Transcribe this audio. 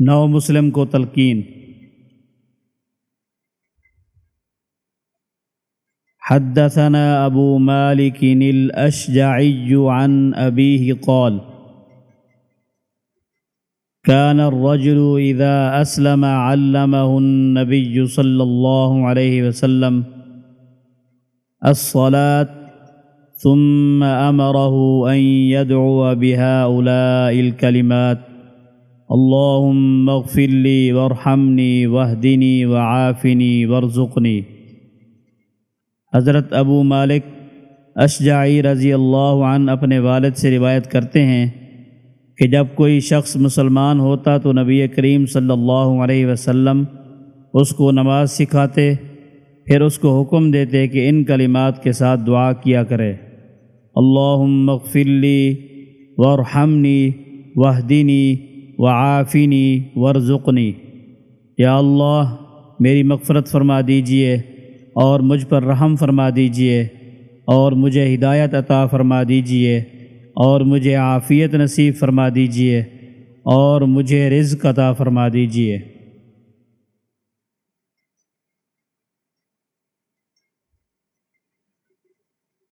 نو مسلم کو تلقین۔ حدثنا أبو مالك الأشجعي عن أبيه قال كان الرجل إذا أسلم علمه النبي صلى الله عليه وسلم الصلاة ثم أمره أن يدعو بهؤلاء الكلمات اللهم اغفر لي وارحمني واهدني وعافني وارزقني حضرت ابو مالک اشجعی رضی اللہ عنہ اپنے والد سے روایت کرتے ہیں کہ جب کوئی شخص مسلمان ہوتا تو نبی کریم صلی اللہ علیہ وسلم اس کو نماز سکھاتے، پھر اس کو حکم دیتے کہ ان کلمات کے ساتھ دعا کیا کرے۔ اللہم اغفر لی ورحمنی وحدینی وعافنی، ورزقنی۔ یا اللہ، میری مغفرت فرما دیجیے اور مجھ پر رحم فرما دیجیے اور مجھے ہدایت عطا فرما دیجیے اور مجھے عافیت نصیب فرما دیجیے اور مجھے رزق عطا فرما دیجیے۔